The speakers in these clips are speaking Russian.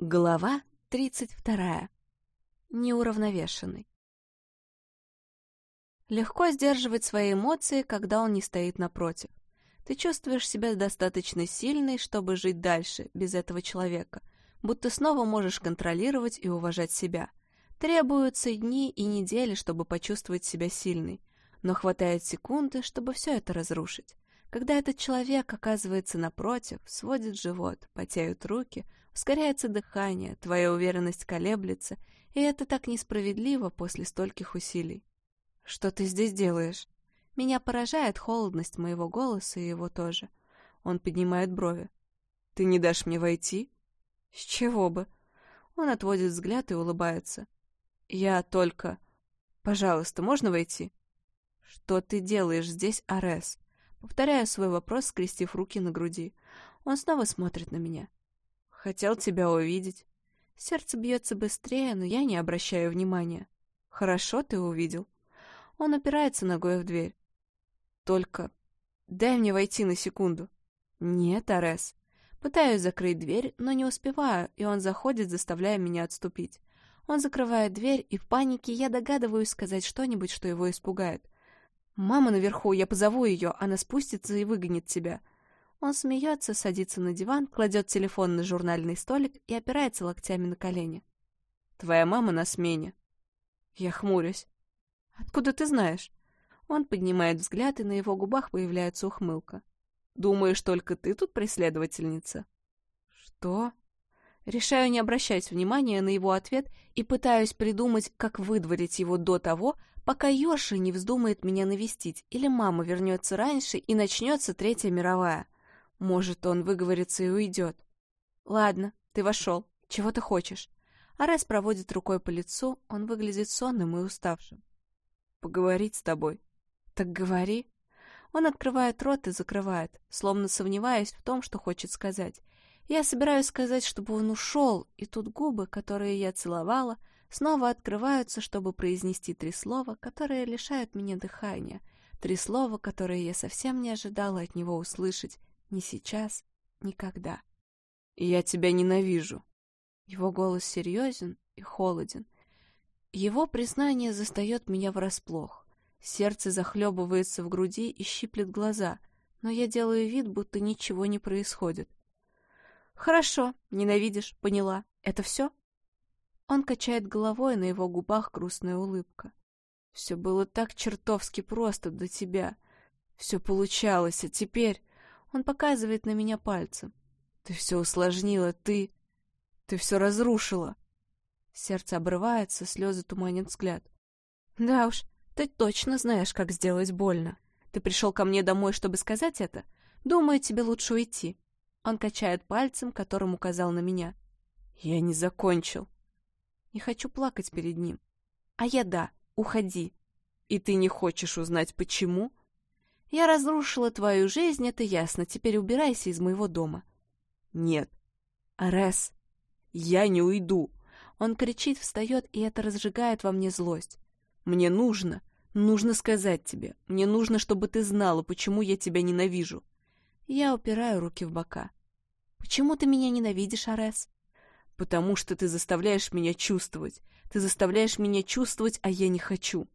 Глава 32. Неуравновешенный. Легко сдерживать свои эмоции, когда он не стоит напротив. Ты чувствуешь себя достаточно сильной, чтобы жить дальше, без этого человека, будто снова можешь контролировать и уважать себя. Требуются дни и недели, чтобы почувствовать себя сильной, но хватает секунды, чтобы все это разрушить. Когда этот человек оказывается напротив, сводит живот, потеют руки, ускоряется дыхание, твоя уверенность колеблется, и это так несправедливо после стольких усилий. «Что ты здесь делаешь?» Меня поражает холодность моего голоса и его тоже. Он поднимает брови. «Ты не дашь мне войти?» «С чего бы?» Он отводит взгляд и улыбается. «Я только...» «Пожалуйста, можно войти?» «Что ты делаешь здесь, Арес?» Повторяю свой вопрос, скрестив руки на груди. Он снова смотрит на меня. «Хотел тебя увидеть». Сердце бьется быстрее, но я не обращаю внимания. «Хорошо ты увидел». Он опирается ногой в дверь. «Только дай мне войти на секунду». «Нет, Арес». Пытаюсь закрыть дверь, но не успеваю, и он заходит, заставляя меня отступить. Он закрывает дверь, и в панике я догадываюсь сказать что-нибудь, что его испугает. «Мама наверху, я позову ее, она спустится и выгонит тебя». Он смеется, садится на диван, кладет телефон на журнальный столик и опирается локтями на колени. «Твоя мама на смене». Я хмурюсь. «Откуда ты знаешь?» Он поднимает взгляд, и на его губах появляется ухмылка. «Думаешь, только ты тут преследовательница?» «Что?» Решаю не обращать внимания на его ответ и пытаюсь придумать, как выдворить его до того, пока Йоши не вздумает меня навестить, или мама вернется раньше и начнется Третья мировая. Может, он выговорится и уйдет. Ладно, ты вошел. Чего ты хочешь? Арес проводит рукой по лицу, он выглядит сонным и уставшим. Поговорить с тобой. Так говори. Он открывает рот и закрывает, словно сомневаясь в том, что хочет сказать. Я собираюсь сказать, чтобы он ушел, и тут губы, которые я целовала, снова открываются, чтобы произнести три слова, которые лишают меня дыхания, три слова, которые я совсем не ожидала от него услышать, ни сейчас, никогда. «Я тебя ненавижу». Его голос серьезен и холоден. Его признание застает меня врасплох. Сердце захлебывается в груди и щиплет глаза, но я делаю вид, будто ничего не происходит. «Хорошо, ненавидишь, поняла. Это все?» Он качает головой, на его губах грустная улыбка. «Все было так чертовски просто до тебя. Все получалось, а теперь...» Он показывает на меня пальцем. «Ты все усложнила, ты... Ты все разрушила!» Сердце обрывается, слезы туманят взгляд. «Да уж, ты точно знаешь, как сделать больно. Ты пришел ко мне домой, чтобы сказать это? Думаю, тебе лучше уйти. Он качает пальцем, которым указал на меня. Я не закончил. Не хочу плакать перед ним. А я да, уходи. И ты не хочешь узнать, почему? Я разрушила твою жизнь, это ясно. Теперь убирайся из моего дома. Нет. Арес, я не уйду. Он кричит, встает, и это разжигает во мне злость. Мне нужно, нужно сказать тебе. Мне нужно, чтобы ты знала, почему я тебя ненавижу. Я упираю руки в бока. «Почему ты меня ненавидишь, Арес?» «Потому что ты заставляешь меня чувствовать. Ты заставляешь меня чувствовать, а я не хочу».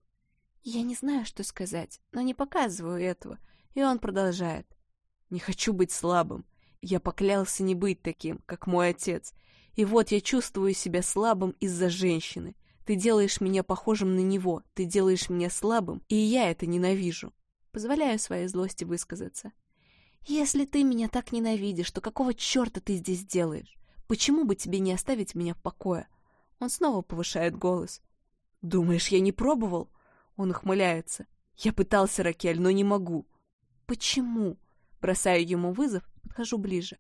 Я не знаю, что сказать, но не показываю этого, и он продолжает. «Не хочу быть слабым. Я поклялся не быть таким, как мой отец. И вот я чувствую себя слабым из-за женщины. Ты делаешь меня похожим на него, ты делаешь меня слабым, и я это ненавижу». Позволяю своей злости высказаться. «Если ты меня так ненавидишь, то какого черта ты здесь делаешь? Почему бы тебе не оставить меня в покое?» Он снова повышает голос. «Думаешь, я не пробовал?» Он ухмыляется. «Я пытался, Ракель, но не могу». «Почему?» Бросаю ему вызов, подхожу ближе.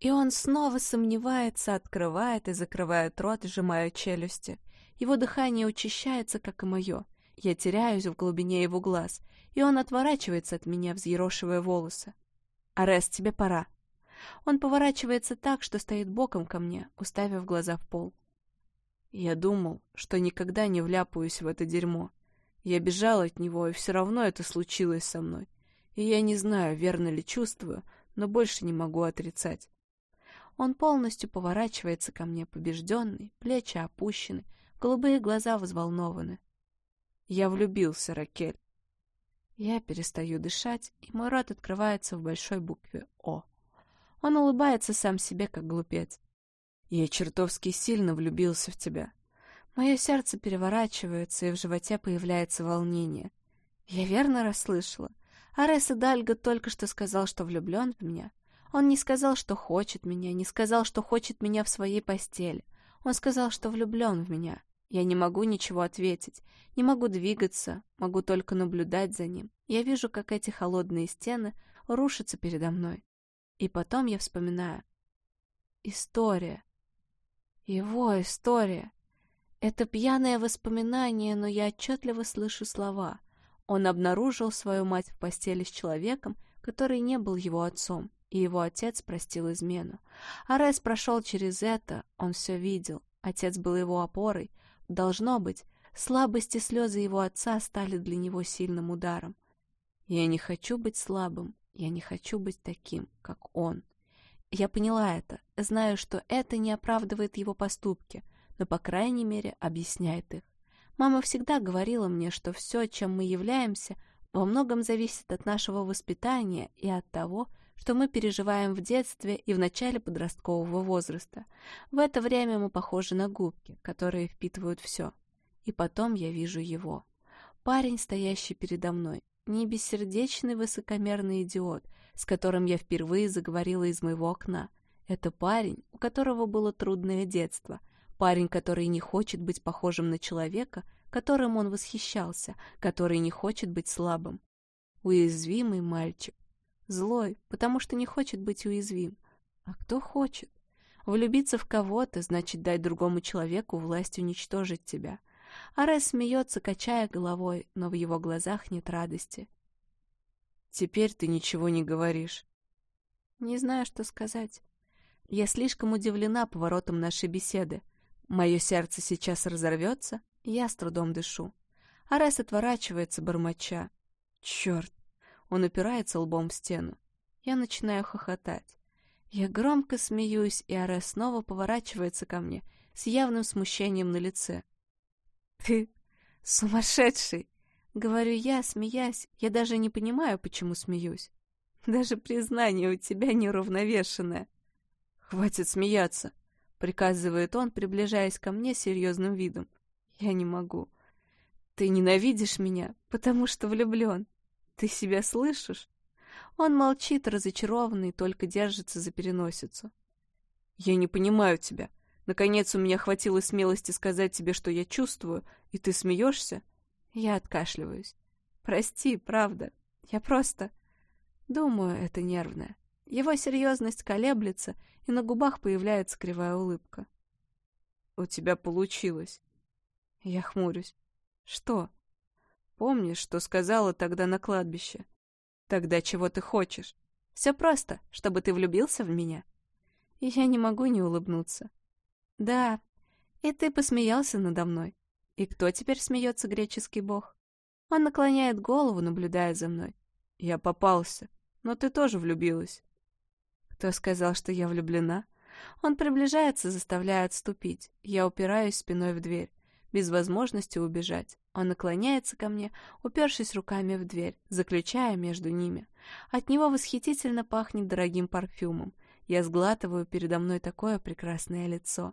И он снова сомневается, открывает и закрывает рот, сжимая челюсти. Его дыхание учащается, как и мое. Я теряюсь в глубине его глаз, и он отворачивается от меня, взъерошивая волосы. «Арес, тебе пора». Он поворачивается так, что стоит боком ко мне, уставив глаза в пол. Я думал, что никогда не вляпаюсь в это дерьмо. Я бежал от него, и все равно это случилось со мной. И я не знаю, верно ли чувствую, но больше не могу отрицать. Он полностью поворачивается ко мне, побежденный, плечи опущены, голубые глаза взволнованы. Я влюбился, Ракель. Я перестаю дышать, и мой рот открывается в большой букве «О». Он улыбается сам себе, как глупец. Я чертовски сильно влюбился в тебя. Мое сердце переворачивается, и в животе появляется волнение. Я верно расслышала? Ареса Дальго только что сказал, что влюблен в меня. Он не сказал, что хочет меня, не сказал, что хочет меня в своей постели. Он сказал, что влюблен в меня. Я не могу ничего ответить, не могу двигаться, могу только наблюдать за ним. Я вижу, как эти холодные стены рушатся передо мной. И потом я вспоминаю. История. Его история. Это пьяное воспоминание, но я отчетливо слышу слова. Он обнаружил свою мать в постели с человеком, который не был его отцом, и его отец простил измену. Арес прошел через это, он все видел. Отец был его опорой. Должно быть, слабость и слезы его отца стали для него сильным ударом. Я не хочу быть слабым, я не хочу быть таким, как он. Я поняла это, знаю, что это не оправдывает его поступки, но, по крайней мере, объясняет их. Мама всегда говорила мне, что все, чем мы являемся, во многом зависит от нашего воспитания и от того, что мы переживаем в детстве и в начале подросткового возраста. В это время мы похожи на губки, которые впитывают все. И потом я вижу его. Парень, стоящий передо мной, не бессердечный высокомерный идиот, с которым я впервые заговорила из моего окна. Это парень, у которого было трудное детство, Парень, который не хочет быть похожим на человека, которым он восхищался, который не хочет быть слабым. Уязвимый мальчик. Злой, потому что не хочет быть уязвим. А кто хочет? Влюбиться в кого-то значит дать другому человеку власть уничтожить тебя. Арес смеется, качая головой, но в его глазах нет радости. «Теперь ты ничего не говоришь». «Не знаю, что сказать. Я слишком удивлена поворотом нашей беседы. Мое сердце сейчас разорвется, я с трудом дышу. Арес отворачивается, бормоча. Черт! Он упирается лбом в стену. Я начинаю хохотать. Я громко смеюсь, и Арес снова поворачивается ко мне с явным смущением на лице. «Ты сумасшедший!» — говорю я, смеясь. Я даже не понимаю, почему смеюсь. Даже признание у тебя неуравновешенное. «Хватит смеяться!» Приказывает он, приближаясь ко мне серьезным видом. Я не могу. Ты ненавидишь меня, потому что влюблен. Ты себя слышишь? Он молчит, разочарованный, только держится за переносицу. Я не понимаю тебя. Наконец у меня хватило смелости сказать тебе, что я чувствую, и ты смеешься? Я откашливаюсь. Прости, правда. Я просто... Думаю, это нервное. Его серьезность колеблется, и на губах появляется кривая улыбка. «У тебя получилось». Я хмурюсь. «Что?» «Помнишь, что сказала тогда на кладбище?» «Тогда чего ты хочешь?» «Все просто, чтобы ты влюбился в меня». И я не могу не улыбнуться. «Да, и ты посмеялся надо мной. И кто теперь смеется, греческий бог?» Он наклоняет голову, наблюдая за мной. «Я попался, но ты тоже влюбилась». Кто сказал, что я влюблена? Он приближается, заставляя отступить. Я упираюсь спиной в дверь, без возможности убежать. Он наклоняется ко мне, упершись руками в дверь, заключая между ними. От него восхитительно пахнет дорогим парфюмом. Я сглатываю передо мной такое прекрасное лицо.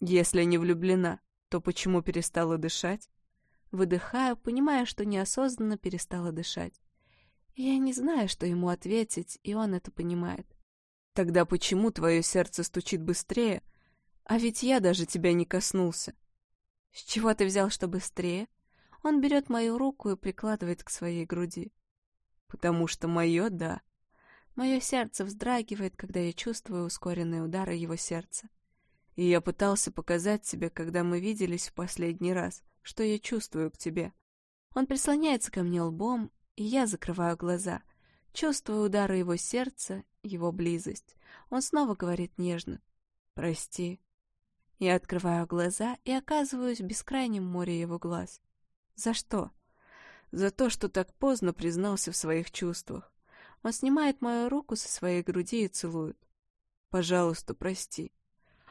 Если не влюблена, то почему перестала дышать? Выдыхаю, понимая, что неосознанно перестала дышать. Я не знаю, что ему ответить, и он это понимает. Тогда почему твое сердце стучит быстрее? А ведь я даже тебя не коснулся. С чего ты взял, что быстрее? Он берет мою руку и прикладывает к своей груди. Потому что мое — да. Мое сердце вздрагивает, когда я чувствую ускоренные удары его сердца. И я пытался показать тебе, когда мы виделись в последний раз, что я чувствую к тебе. Он прислоняется ко мне лбом, и я закрываю глаза, чувствую удары его сердца его близость. Он снова говорит нежно «Прости». Я открываю глаза и оказываюсь в бескрайнем море его глаз. За что? За то, что так поздно признался в своих чувствах. Он снимает мою руку со своей груди и целует. Пожалуйста, прости.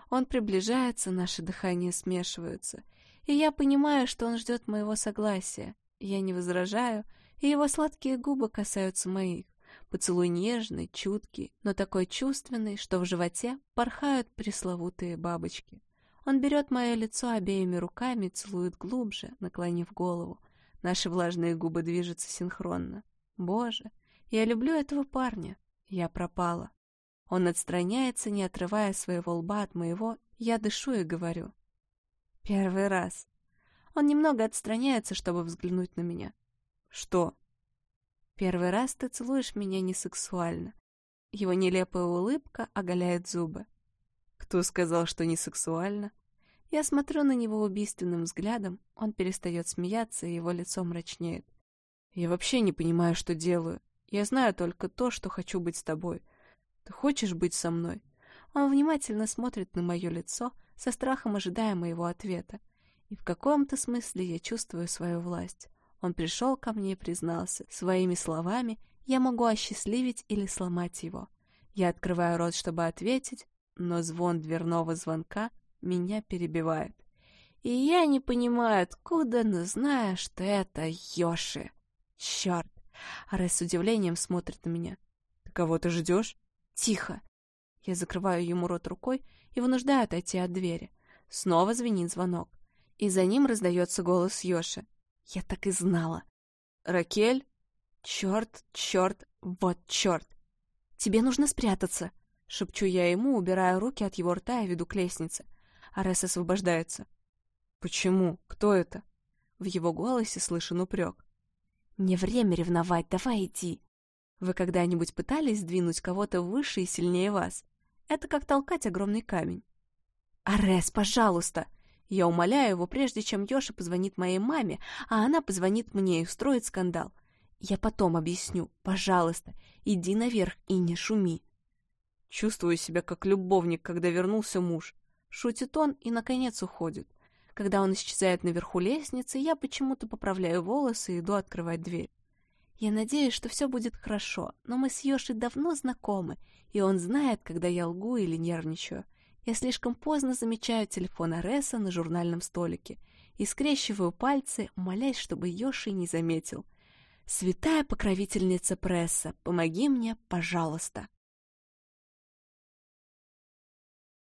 Он приближается, наши дыхания смешиваются, и я понимаю, что он ждет моего согласия. Я не возражаю, и его сладкие губы касаются моих. Поцелуй нежный, чуткий, но такой чувственный, что в животе порхают пресловутые бабочки. Он берет мое лицо обеими руками целует глубже, наклонив голову. Наши влажные губы движутся синхронно. Боже, я люблю этого парня. Я пропала. Он отстраняется, не отрывая своего лба от моего. Я дышу и говорю. Первый раз. Он немного отстраняется, чтобы взглянуть на меня. Что? Первый раз ты целуешь меня не сексуально. Его нелепая улыбка оголяет зубы. Кто сказал, что не сексуально? Я смотрю на него убийственным взглядом, он перестает смеяться, и его лицо мрачнеет. Я вообще не понимаю, что делаю. Я знаю только то, что хочу быть с тобой. Ты хочешь быть со мной? Он внимательно смотрит на мое лицо, со страхом ожидая моего ответа. И в каком-то смысле я чувствую свою власть. Он пришел ко мне и признался. Своими словами я могу осчастливить или сломать его. Я открываю рот, чтобы ответить, но звон дверного звонка меня перебивает. И я не понимаю, откуда, но знаю, что это Йоши. Черт! Арес с удивлением смотрит на меня. Ты кого-то ждешь? Тихо! Я закрываю ему рот рукой и вынуждаю отойти от двери. Снова звенит звонок. И за ним раздается голос Йоши. Я так и знала. Ракель? Черт, черт, вот черт. Тебе нужно спрятаться, шепчу я ему, убирая руки от его рта и веду к лестнице. Арес освобождается. Почему? Кто это? В его голосе слышен упрек. Не время ревновать, давай иди. Вы когда-нибудь пытались сдвинуть кого-то выше и сильнее вас? Это как толкать огромный камень. Арес, пожалуйста! Я умоляю его, прежде чем Йоша позвонит моей маме, а она позвонит мне и устроит скандал. Я потом объясню. Пожалуйста, иди наверх и не шуми. Чувствую себя как любовник, когда вернулся муж. Шутит он и, наконец, уходит. Когда он исчезает наверху лестницы, я почему-то поправляю волосы и иду открывать дверь. Я надеюсь, что все будет хорошо, но мы с Йоши давно знакомы, и он знает, когда я лгу или нервничаю. Я слишком поздно замечаю телефон Ареса на журнальном столике и скрещиваю пальцы, молясь, чтобы Йоши не заметил. «Святая покровительница пресса, помоги мне, пожалуйста!»